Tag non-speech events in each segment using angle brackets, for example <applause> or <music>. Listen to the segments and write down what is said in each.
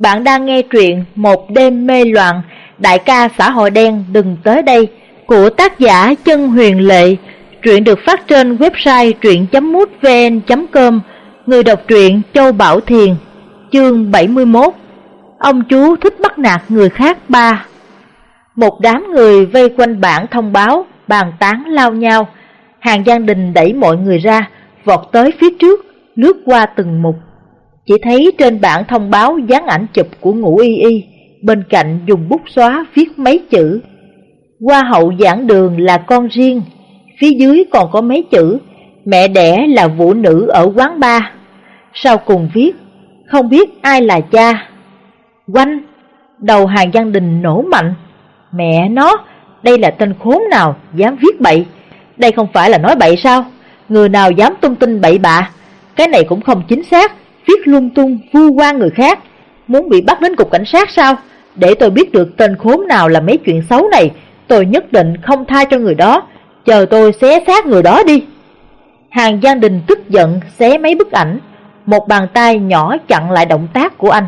Bạn đang nghe truyện Một đêm mê loạn, đại ca xã hội đen đừng tới đây của tác giả Chân Huyền Lệ. Truyện được phát trên website truyện.mútvn.com, người đọc truyện Châu Bảo Thiền, chương 71. Ông chú thích bắt nạt người khác ba. Một đám người vây quanh bảng thông báo, bàn tán lao nhau. Hàng gia Đình đẩy mọi người ra, vọt tới phía trước, lướt qua từng mục chỉ thấy trên bảng thông báo dán ảnh chụp của ngũ y y, bên cạnh dùng bút xóa viết mấy chữ. Hoa hậu giảng đường là con riêng, phía dưới còn có mấy chữ, mẹ đẻ là vũ nữ ở quán ba. Sau cùng viết, không biết ai là cha. Quanh, đầu hàng gia đình nổ mạnh. Mẹ nó, đây là tên khốn nào dám viết bậy. Đây không phải là nói bậy sao? Người nào dám tung tin bậy bạ? Cái này cũng không chính xác viết lung tung vu qua người khác, muốn bị bắt đến cục cảnh sát sao? Để tôi biết được tên khốn nào là mấy chuyện xấu này, tôi nhất định không tha cho người đó, chờ tôi xé xác người đó đi. Hàng gia Đình tức giận xé mấy bức ảnh, một bàn tay nhỏ chặn lại động tác của anh.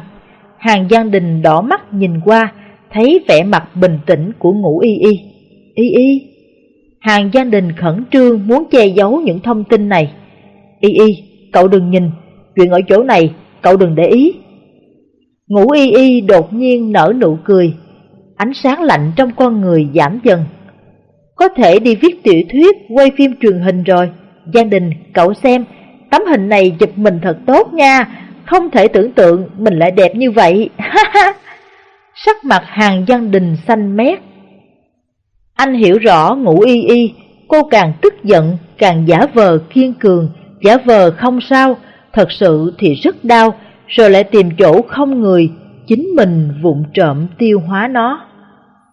Hàng gia Đình đỏ mắt nhìn qua, thấy vẻ mặt bình tĩnh của ngũ y y. Y y. Hàng gia Đình khẩn trương muốn che giấu những thông tin này. Y y, cậu đừng nhìn, chuyện ở chỗ này cậu đừng để ý. Ngũ y y đột nhiên nở nụ cười, ánh sáng lạnh trong con người giảm dần. Có thể đi viết tiểu thuyết, quay phim truyền hình rồi. Gia đình, cậu xem, tấm hình này chụp mình thật tốt nha, không thể tưởng tượng mình lại đẹp như vậy. <laughs> Sắc mặt hàng gia đình xanh mét. Anh hiểu rõ ngũ y y, cô càng tức giận, càng giả vờ kiên cường, giả vờ không sao, thật sự thì rất đau, rồi lại tìm chỗ không người, chính mình vụng trộm tiêu hóa nó.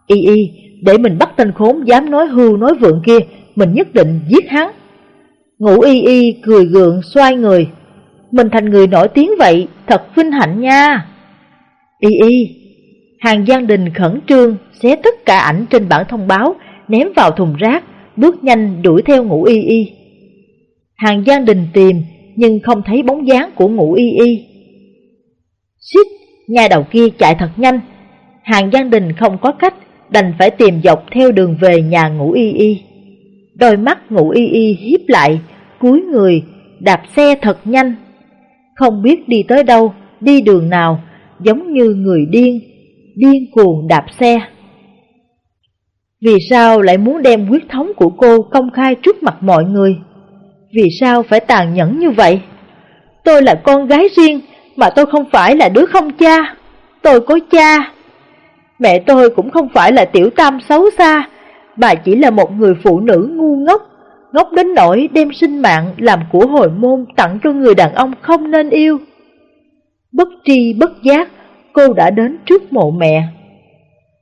Y y, để mình bắt tên khốn dám nói hưu nói vượng kia, mình nhất định giết hắn. Ngũ y y cười gượng xoay người, mình thành người nổi tiếng vậy, thật vinh hạnh nha. Y y, hàng Giang Đình khẩn trương xé tất cả ảnh trên bản thông báo, ném vào thùng rác, bước nhanh đuổi theo ngũ y y. Hàng Giang Đình tìm, nhưng không thấy bóng dáng của ngũ y y. Xích, nhà đầu kia chạy thật nhanh, hàng gia đình không có cách, đành phải tìm dọc theo đường về nhà ngũ y y. Đôi mắt ngũ y y hiếp lại, cúi người, đạp xe thật nhanh. Không biết đi tới đâu, đi đường nào, giống như người điên, điên cuồng đạp xe. Vì sao lại muốn đem quyết thống của cô công khai trước mặt mọi người? Vì sao phải tàn nhẫn như vậy? Tôi là con gái riêng, mà tôi không phải là đứa không cha. Tôi có cha. Mẹ tôi cũng không phải là tiểu tam xấu xa, bà chỉ là một người phụ nữ ngu ngốc, ngốc đến nỗi đem sinh mạng làm của hồi môn tặng cho người đàn ông không nên yêu. Bất tri bất giác, cô đã đến trước mộ mẹ.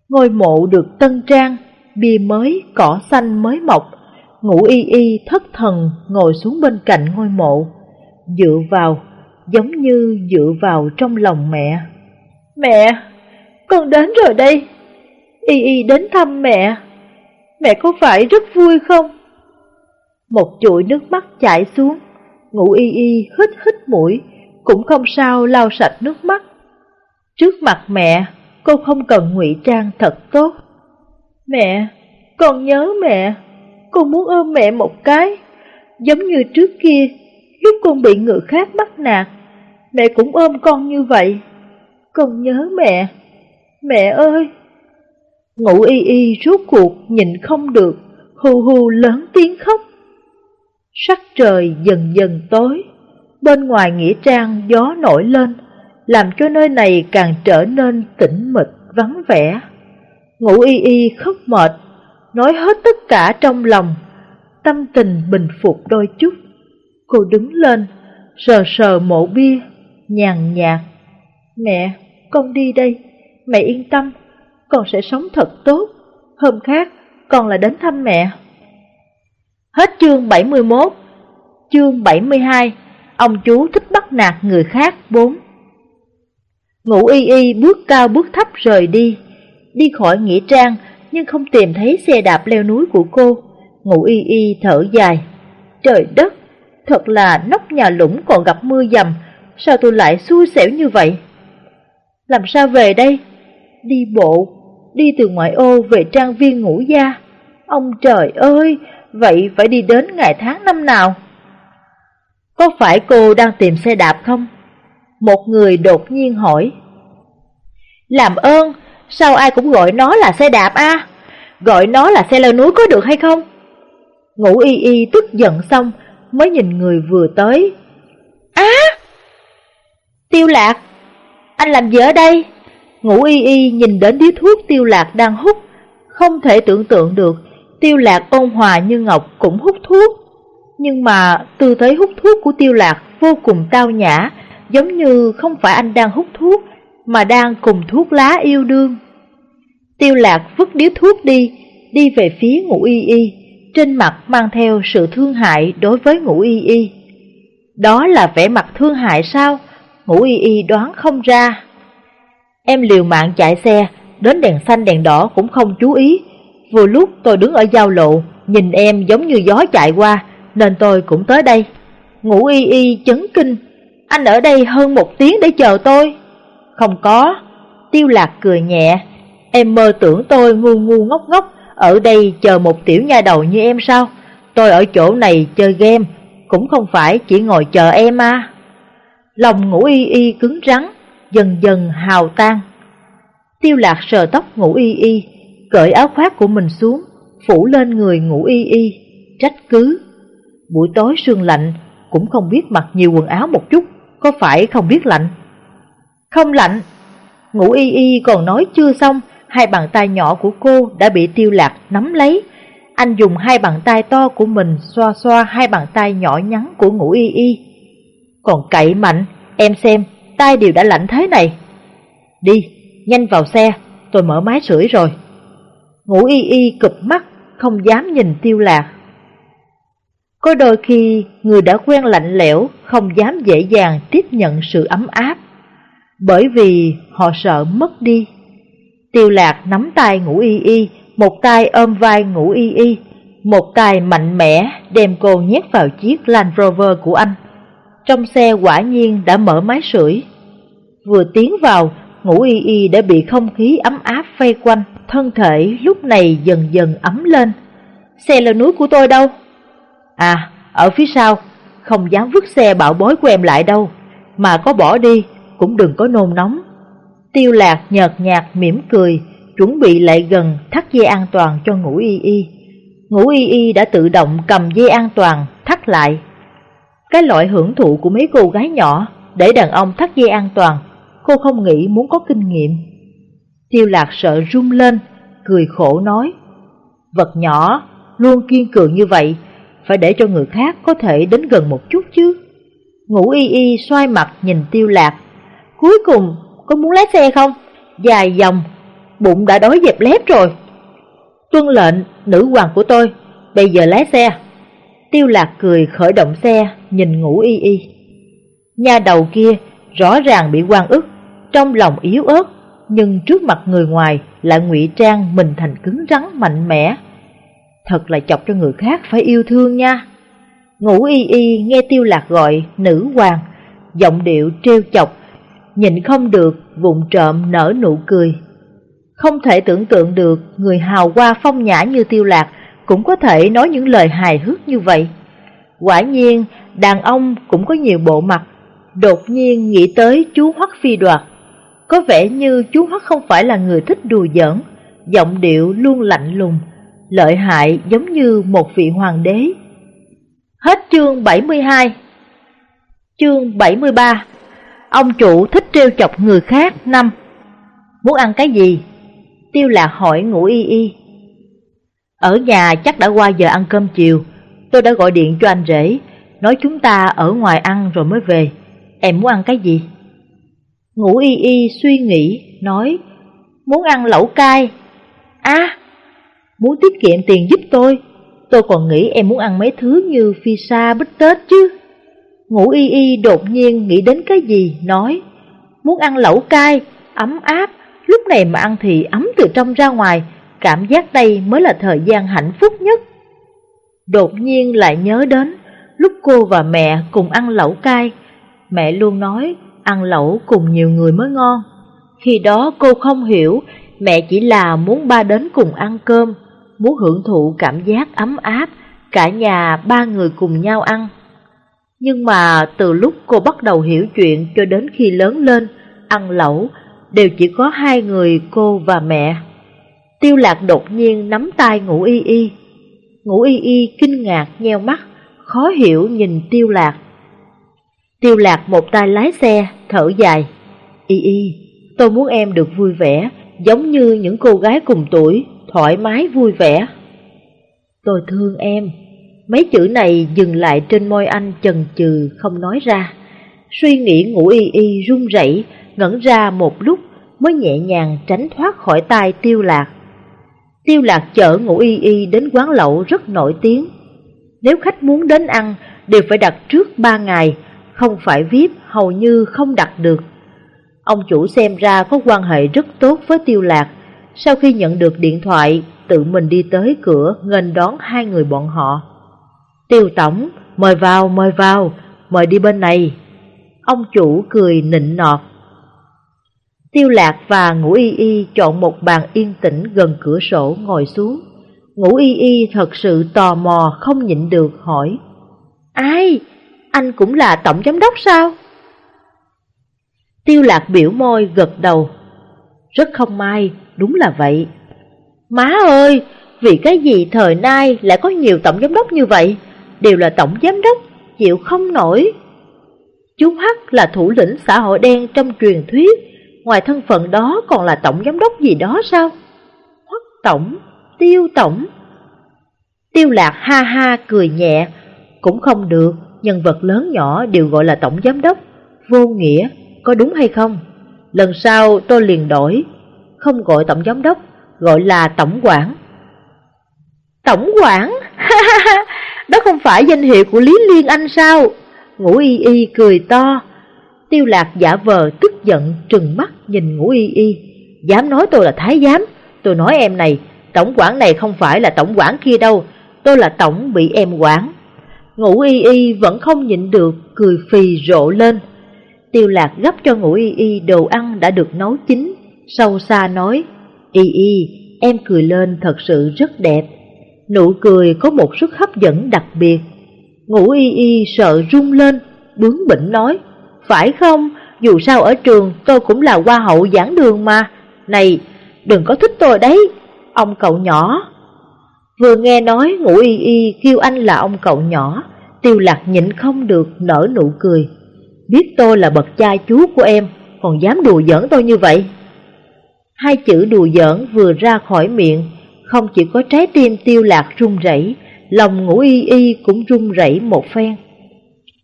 Ngôi mộ được tân trang, bia mới, cỏ xanh mới mọc, Ngũ y y thất thần ngồi xuống bên cạnh ngôi mộ, dựa vào, giống như dựa vào trong lòng mẹ. Mẹ, con đến rồi đây. Y y đến thăm mẹ. Mẹ có phải rất vui không? Một chuỗi nước mắt chảy xuống, ngũ y y hít hít mũi, cũng không sao lau sạch nước mắt. Trước mặt mẹ, cô không cần ngụy trang thật tốt. Mẹ, con nhớ mẹ. Con muốn ôm mẹ một cái, giống như trước kia, lúc con bị người khác bắt nạt, mẹ cũng ôm con như vậy. Con nhớ mẹ, mẹ ơi! Ngủ y y rốt cuộc nhìn không được, hù hù lớn tiếng khóc. Sắc trời dần dần tối, bên ngoài nghĩa trang gió nổi lên, làm cho nơi này càng trở nên tĩnh mịch, vắng vẻ. Ngủ y y khóc mệt, nói hết tất cả trong lòng, tâm tình bình phục đôi chút. Cô đứng lên, sờ sờ mộ bia, nhàn nhạt. Mẹ, con đi đây, mẹ yên tâm, con sẽ sống thật tốt, hôm khác con lại đến thăm mẹ. Hết chương 71, chương 72, ông chú thích bắt nạt người khác 4. Ngũ y y bước cao bước thấp rời đi, đi khỏi nghĩa trang, nhưng không tìm thấy xe đạp leo núi của cô. ngủ y y thở dài. Trời đất, thật là nóc nhà lũng còn gặp mưa dầm, sao tôi lại xui xẻo như vậy? Làm sao về đây? Đi bộ, đi từ ngoại ô về trang viên ngũ gia. Ông trời ơi, vậy phải đi đến ngày tháng năm nào? Có phải cô đang tìm xe đạp không? Một người đột nhiên hỏi. Làm ơn, sao ai cũng gọi nó là xe đạp a? Gọi nó là xe leo núi có được hay không? Ngũ y y tức giận xong mới nhìn người vừa tới. Á! Tiêu lạc! Anh làm gì ở đây? Ngũ y y nhìn đến điếu thuốc tiêu lạc đang hút, không thể tưởng tượng được tiêu lạc ôn hòa như ngọc cũng hút thuốc. Nhưng mà tư thế hút thuốc của tiêu lạc vô cùng tao nhã, giống như không phải anh đang hút thuốc, mà đang cùng thuốc lá yêu đương. Tiêu lạc vứt điếu thuốc đi, đi về phía ngũ y y, trên mặt mang theo sự thương hại đối với ngũ y y. Đó là vẻ mặt thương hại sao? Ngũ y y đoán không ra. Em liều mạng chạy xe, đến đèn xanh đèn đỏ cũng không chú ý. Vừa lúc tôi đứng ở giao lộ, nhìn em giống như gió chạy qua, nên tôi cũng tới đây. Ngũ y y chấn kinh, anh ở đây hơn một tiếng để chờ tôi. Không có, tiêu lạc cười nhẹ, em mơ tưởng tôi ngu ngu ngốc ngốc, ở đây chờ một tiểu nha đầu như em sao? Tôi ở chỗ này chơi game, cũng không phải chỉ ngồi chờ em à. Lòng ngủ y y cứng rắn, dần dần hào tan. Tiêu lạc sờ tóc ngủ y y, cởi áo khoác của mình xuống, phủ lên người ngủ y y, trách cứ. Buổi tối sương lạnh, cũng không biết mặc nhiều quần áo một chút, có phải không biết lạnh? Không lạnh. Ngủ y y còn nói chưa xong, hai bàn tay nhỏ của cô đã bị tiêu lạc nắm lấy. Anh dùng hai bàn tay to của mình xoa xoa hai bàn tay nhỏ nhắn của ngũ y y. Còn cậy mạnh, em xem, tay đều đã lạnh thế này. Đi, nhanh vào xe, tôi mở máy sưởi rồi. Ngũ y y cụp mắt, không dám nhìn tiêu lạc. Có đôi khi người đã quen lạnh lẽo không dám dễ dàng tiếp nhận sự ấm áp, bởi vì họ sợ mất đi. Tiêu lạc nắm tay ngủ y y, một tay ôm vai ngủ y y, một tay mạnh mẽ đem cô nhét vào chiếc Land Rover của anh. Trong xe quả nhiên đã mở máy sưởi. Vừa tiến vào, ngủ y y đã bị không khí ấm áp vây quanh, thân thể lúc này dần dần ấm lên. Xe leo núi của tôi đâu? À, ở phía sau, không dám vứt xe bảo bối của em lại đâu, mà có bỏ đi cũng đừng có nôn nóng. Tiêu lạc nhợt nhạt mỉm cười, chuẩn bị lại gần thắt dây an toàn cho ngũ y y. Ngũ y y đã tự động cầm dây an toàn, thắt lại. Cái loại hưởng thụ của mấy cô gái nhỏ để đàn ông thắt dây an toàn, cô không nghĩ muốn có kinh nghiệm. Tiêu lạc sợ run lên, cười khổ nói, vật nhỏ, luôn kiên cường như vậy, phải để cho người khác có thể đến gần một chút chứ. Ngũ y y xoay mặt nhìn tiêu lạc, cuối cùng có muốn lái xe không? Dài dòng, bụng đã đói dẹp lép rồi. Tuân lệnh, nữ hoàng của tôi, bây giờ lái xe. Tiêu lạc cười khởi động xe, nhìn ngủ y y. Nhà đầu kia rõ ràng bị quan ức, trong lòng yếu ớt, nhưng trước mặt người ngoài lại ngụy trang mình thành cứng rắn mạnh mẽ. Thật là chọc cho người khác phải yêu thương nha. Ngủ y y nghe tiêu lạc gọi nữ hoàng, giọng điệu trêu chọc nhìn không được, vụng trộm nở nụ cười. Không thể tưởng tượng được người hào hoa phong nhã như tiêu lạc cũng có thể nói những lời hài hước như vậy. Quả nhiên, đàn ông cũng có nhiều bộ mặt, đột nhiên nghĩ tới chú Hoắc phi đoạt. Có vẻ như chú Hoắc không phải là người thích đùa giỡn, giọng điệu luôn lạnh lùng, lợi hại giống như một vị hoàng đế. Hết chương 72 Chương 73 Ông chủ thích trêu chọc người khác năm. Muốn ăn cái gì? Tiêu lạc hỏi ngủ y y. Ở nhà chắc đã qua giờ ăn cơm chiều. Tôi đã gọi điện cho anh rể Nói chúng ta ở ngoài ăn rồi mới về. Em muốn ăn cái gì? Ngủ y y suy nghĩ Nói Muốn ăn lẩu cay À Muốn tiết kiệm tiền giúp tôi. Tôi còn nghĩ em muốn ăn mấy thứ như pizza, bít tết chứ. Ngũ y y đột nhiên nghĩ đến cái gì, nói Muốn ăn lẩu cay, ấm áp, lúc này mà ăn thì ấm từ trong ra ngoài, cảm giác đây mới là thời gian hạnh phúc nhất. Đột nhiên lại nhớ đến lúc cô và mẹ cùng ăn lẩu cay, mẹ luôn nói ăn lẩu cùng nhiều người mới ngon. Khi đó cô không hiểu mẹ chỉ là muốn ba đến cùng ăn cơm, muốn hưởng thụ cảm giác ấm áp, cả nhà ba người cùng nhau ăn. Nhưng mà từ lúc cô bắt đầu hiểu chuyện cho đến khi lớn lên, ăn lẩu, đều chỉ có hai người cô và mẹ. Tiêu lạc đột nhiên nắm tay ngủ y y. Ngủ y y kinh ngạc nheo mắt, khó hiểu nhìn tiêu lạc. Tiêu lạc một tay lái xe, thở dài. Y y, tôi muốn em được vui vẻ, giống như những cô gái cùng tuổi, thoải mái vui vẻ. Tôi thương em. Mấy chữ này dừng lại trên môi anh chần chừ không nói ra. Suy nghĩ ngủ y y run rẩy, ngẩn ra một lúc mới nhẹ nhàng tránh thoát khỏi tay tiêu lạc. Tiêu lạc chở ngủ y y đến quán lẩu rất nổi tiếng. Nếu khách muốn đến ăn đều phải đặt trước ba ngày, không phải VIP hầu như không đặt được. Ông chủ xem ra có quan hệ rất tốt với tiêu lạc, sau khi nhận được điện thoại, tự mình đi tới cửa nghênh đón hai người bọn họ. Tiêu tổng, mời vào, mời vào, mời đi bên này. Ông chủ cười nịnh nọt. Tiêu lạc và ngũ y y chọn một bàn yên tĩnh gần cửa sổ ngồi xuống. Ngũ y y thật sự tò mò không nhịn được hỏi. Ai? Anh cũng là tổng giám đốc sao? Tiêu lạc biểu môi gật đầu. Rất không may, đúng là vậy. Má ơi, vì cái gì thời nay lại có nhiều tổng giám đốc như vậy? Đều là tổng giám đốc, chịu không nổi. Chú Hắc là thủ lĩnh xã hội đen trong truyền thuyết, ngoài thân phận đó còn là tổng giám đốc gì đó sao? Hoắc tổng, tiêu tổng. Tiêu lạc ha ha cười nhẹ, cũng không được, nhân vật lớn nhỏ đều gọi là tổng giám đốc, vô nghĩa, có đúng hay không? Lần sau tôi liền đổi, không gọi tổng giám đốc, gọi là tổng quản. Tổng quản? Đó không phải danh hiệu của Lý Liên Anh sao? Ngũ y y cười to. Tiêu lạc giả vờ tức giận trừng mắt nhìn ngũ y y. Dám nói tôi là thái giám. Tôi nói em này, tổng quản này không phải là tổng quản kia đâu. Tôi là tổng bị em quản. Ngũ y y vẫn không nhịn được, cười phì rộ lên. Tiêu lạc gấp cho ngũ y y đồ ăn đã được nấu chín, sâu xa nói, Y y, em cười lên thật sự rất đẹp. Nụ cười có một sức hấp dẫn đặc biệt. Ngũ y y sợ rung lên, bướng bỉnh nói, phải không, dù sao ở trường tôi cũng là hoa hậu giảng đường mà. Này, đừng có thích tôi đấy, ông cậu nhỏ. Vừa nghe nói ngũ y y kêu anh là ông cậu nhỏ, tiêu lạc nhịn không được nở nụ cười. Biết tôi là bậc cha chú của em, còn dám đùa giỡn tôi như vậy. Hai chữ đùa giỡn vừa ra khỏi miệng, không chỉ có trái tim tiêu lạc run rẩy, lòng ngủ y y cũng run rẩy một phen.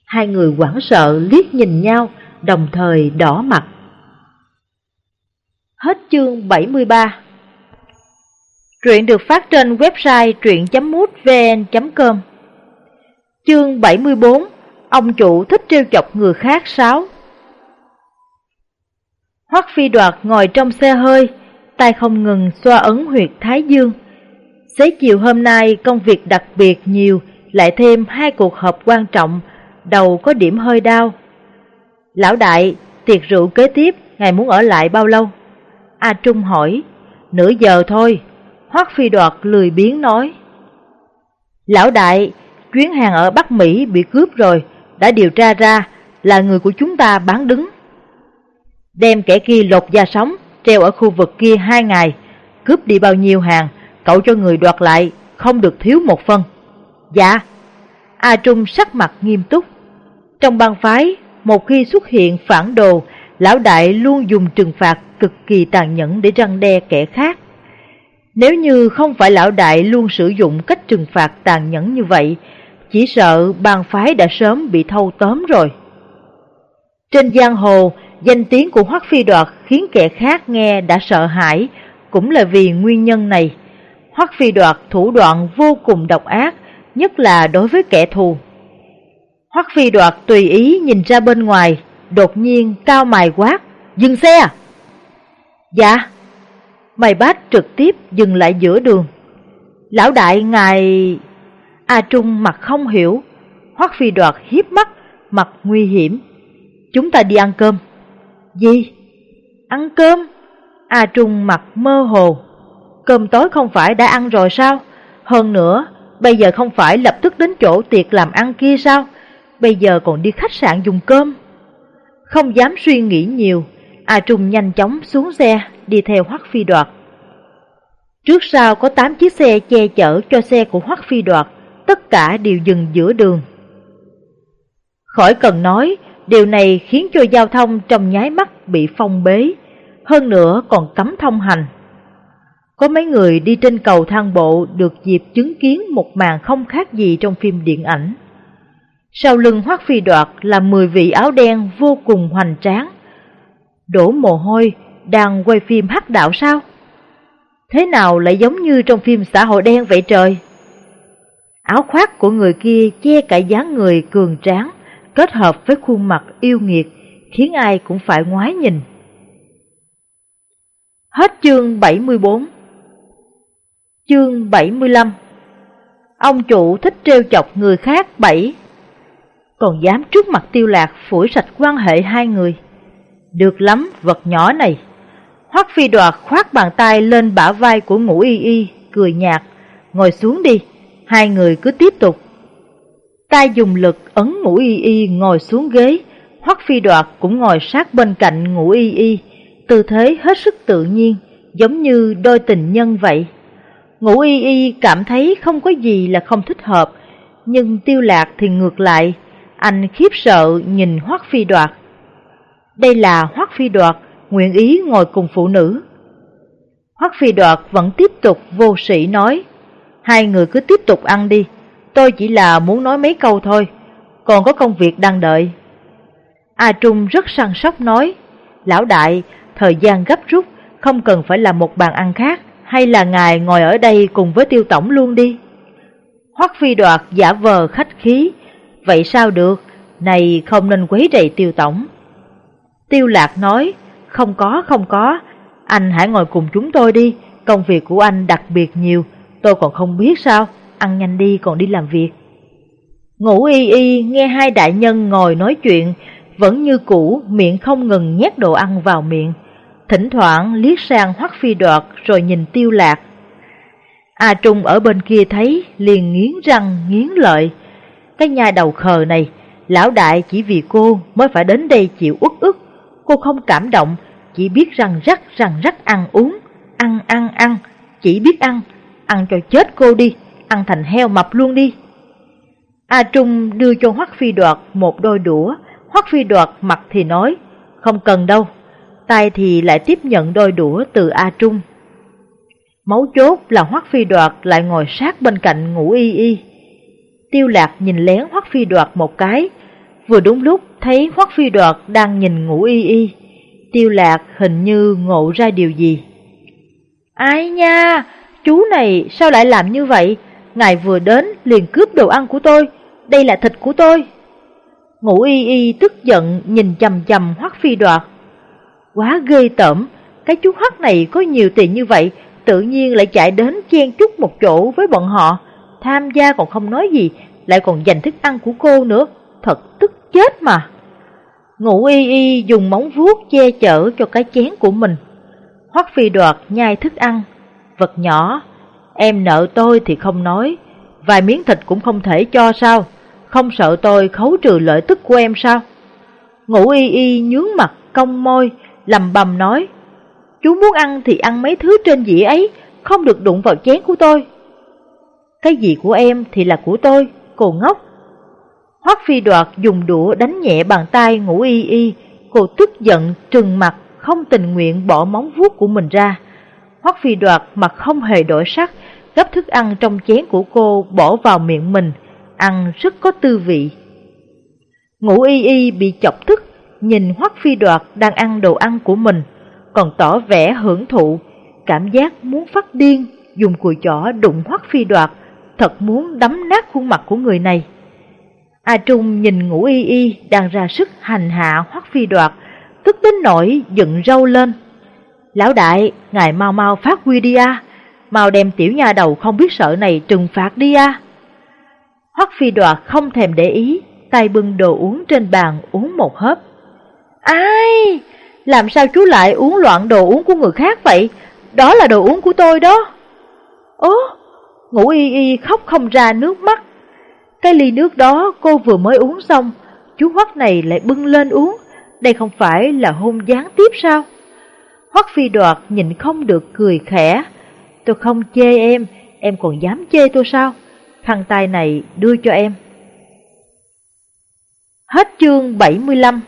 Hai người hoảng sợ liếc nhìn nhau, đồng thời đỏ mặt. Hết chương 73 Truyện được phát trên website truyện.mútvn.com Chương 74 Ông chủ thích trêu chọc người khác 6 Hoắc phi đoạt ngồi trong xe hơi, tay không ngừng xoa ấn huyệt thái dương. Xế chiều hôm nay công việc đặc biệt nhiều, lại thêm hai cuộc họp quan trọng, đầu có điểm hơi đau. Lão đại, tiệc rượu kế tiếp, ngài muốn ở lại bao lâu? A Trung hỏi, nửa giờ thôi. Hoắc phi đoạt lười biếng nói. Lão đại, chuyến hàng ở Bắc Mỹ bị cướp rồi, đã điều tra ra là người của chúng ta bán đứng. Đem kẻ kia lột da sống, treo ở khu vực kia hai ngày, cướp đi bao nhiêu hàng, cậu cho người đoạt lại, không được thiếu một phân. Dạ. A Trung sắc mặt nghiêm túc. Trong bang phái, một khi xuất hiện phản đồ, lão đại luôn dùng trừng phạt cực kỳ tàn nhẫn để răng đe kẻ khác. Nếu như không phải lão đại luôn sử dụng cách trừng phạt tàn nhẫn như vậy, chỉ sợ bang phái đã sớm bị thâu tóm rồi. Trên giang hồ, danh tiếng của Hoắc Phi Đoạt khiến kẻ khác nghe đã sợ hãi, cũng là vì nguyên nhân này. Hoắc Phi Đoạt thủ đoạn vô cùng độc ác, nhất là đối với kẻ thù. Hoắc Phi Đoạt tùy ý nhìn ra bên ngoài, đột nhiên cao mài quát, dừng xe! À? Dạ! Mày bát trực tiếp dừng lại giữa đường. Lão đại ngài... A Trung mặt không hiểu, Hoắc Phi Đoạt hiếp mắt, mặt nguy hiểm. Chúng ta đi ăn cơm. Gì? Ăn cơm? À, A Trung mặt mơ hồ. Cơm tối không phải đã ăn rồi sao? Hơn nữa, bây giờ không phải lập tức đến chỗ tiệc làm ăn kia sao? Bây giờ còn đi khách sạn dùng cơm. Không dám suy nghĩ nhiều, A Trung nhanh chóng xuống xe, đi theo Hoắc Phi Đoạt. Trước sau có 8 chiếc xe che chở cho xe của Hoắc Phi Đoạt, tất cả đều dừng giữa đường. Khỏi cần nói, điều này khiến cho giao thông trong nháy mắt bị phong bế, hơn nữa còn cấm thông hành. Có mấy người đi trên cầu thang bộ được dịp chứng kiến một màn không khác gì trong phim điện ảnh. Sau lưng Hoắc Phi Đoạt là 10 vị áo đen vô cùng hoành tráng. Đổ mồ hôi, đang quay phim hắc đạo sao? Thế nào lại giống như trong phim xã hội đen vậy trời? Áo khoác của người kia che cả dáng người cường tráng, kết hợp với khuôn mặt yêu nghiệt, khiến ai cũng phải ngoái nhìn. Hết chương 74 Chương 75 Ông chủ thích trêu chọc người khác bảy. Còn dám trước mặt tiêu lạc phủi sạch quan hệ hai người. Được lắm vật nhỏ này. Hoắc phi đoạt khoát bàn tay lên bả vai của ngũ y y Cười nhạt. Ngồi xuống đi Hai người cứ tiếp tục tay dùng lực ấn ngũ y y ngồi xuống ghế Hoắc phi đoạt cũng ngồi sát bên cạnh ngũ y y Tư thế hết sức tự nhiên Giống như đôi tình nhân vậy Ngũ y y cảm thấy không có gì là không thích hợp, nhưng tiêu lạc thì ngược lại, anh khiếp sợ nhìn Hoắc Phi Đoạt. Đây là Hoắc Phi Đoạt, nguyện ý ngồi cùng phụ nữ. Hoắc Phi Đoạt vẫn tiếp tục vô sĩ nói, hai người cứ tiếp tục ăn đi, tôi chỉ là muốn nói mấy câu thôi, còn có công việc đang đợi. A Trung rất săn sóc nói, lão đại, thời gian gấp rút, không cần phải làm một bàn ăn khác, hay là ngài ngồi ở đây cùng với tiêu tổng luôn đi? Hoắc phi đoạt giả vờ khách khí, vậy sao được, này không nên quấy rầy tiêu tổng. Tiêu lạc nói, không có không có, anh hãy ngồi cùng chúng tôi đi, công việc của anh đặc biệt nhiều, tôi còn không biết sao, ăn nhanh đi còn đi làm việc. Ngủ y y nghe hai đại nhân ngồi nói chuyện, vẫn như cũ miệng không ngừng nhét đồ ăn vào miệng, thỉnh thoảng liếc sang hoắc phi đoạt rồi nhìn tiêu lạc. A Trung ở bên kia thấy liền nghiến răng nghiến lợi. Cái nhà đầu khờ này, lão đại chỉ vì cô mới phải đến đây chịu uất ức. Cô không cảm động, chỉ biết răng rắc răng rắc ăn uống, ăn ăn ăn, chỉ biết ăn, ăn cho chết cô đi, ăn thành heo mập luôn đi. A Trung đưa cho Hoắc Phi Đoạt một đôi đũa, Hoắc Phi Đoạt mặt thì nói, không cần đâu, tay thì lại tiếp nhận đôi đũa từ A Trung. Mấu chốt là Hoắc Phi Đoạt lại ngồi sát bên cạnh ngủ y y. Tiêu lạc nhìn lén Hoắc Phi Đoạt một cái, vừa đúng lúc thấy Hoắc Phi Đoạt đang nhìn ngủ y y. Tiêu lạc hình như ngộ ra điều gì. Ai nha, chú này sao lại làm như vậy? Ngài vừa đến liền cướp đồ ăn của tôi, đây là thịt của tôi. Ngũ y y tức giận nhìn chầm chầm Hoắc Phi Đoạt. Quá ghê tởm, cái chú Hoắc này có nhiều tiền như vậy, tự nhiên lại chạy đến chen chúc một chỗ với bọn họ. Tham gia còn không nói gì, lại còn giành thức ăn của cô nữa, thật tức chết mà. Ngũ y y dùng móng vuốt che chở cho cái chén của mình. Hoắc phi đoạt nhai thức ăn, vật nhỏ, em nợ tôi thì không nói, vài miếng thịt cũng không thể cho sao, không sợ tôi khấu trừ lợi tức của em sao? Ngũ y y nhướng mặt, cong môi, lầm bầm nói, chú muốn ăn thì ăn mấy thứ trên dĩa ấy, không được đụng vào chén của tôi. Cái gì của em thì là của tôi, cô ngốc. Hoắc phi đoạt dùng đũa đánh nhẹ bàn tay ngủ y y, cô tức giận, trừng mặt, không tình nguyện bỏ móng vuốt của mình ra. Hoắc phi đoạt mặt không hề đổi sắc, gấp thức ăn trong chén của cô bỏ vào miệng mình, ăn rất có tư vị. Ngũ y y bị chọc tức, nhìn Hoắc Phi Đoạt đang ăn đồ ăn của mình, còn tỏ vẻ hưởng thụ, cảm giác muốn phát điên, dùng cùi chỏ đụng Hoắc Phi Đoạt, thật muốn đấm nát khuôn mặt của người này. A Trung nhìn ngũ y y đang ra sức hành hạ Hoắc Phi Đoạt, tức đến nỗi dựng râu lên. Lão đại, ngài mau mau phát quy đi a, mau đem tiểu nha đầu không biết sợ này trừng phạt đi a. Hoắc Phi Đoạt không thèm để ý, tay bưng đồ uống trên bàn uống một hớp. Ai? làm sao chú lại uống loạn đồ uống của người khác vậy? Đó là đồ uống của tôi đó. Ố, ngủ y y khóc không ra nước mắt. Cái ly nước đó cô vừa mới uống xong, chú Hoắc này lại bưng lên uống. Đây không phải là hôn gián tiếp sao? Hoắc phi đoạt nhìn không được cười khẽ. Tôi không chê em, em còn dám chê tôi sao? Khăn tay này đưa cho em. Hết chương 75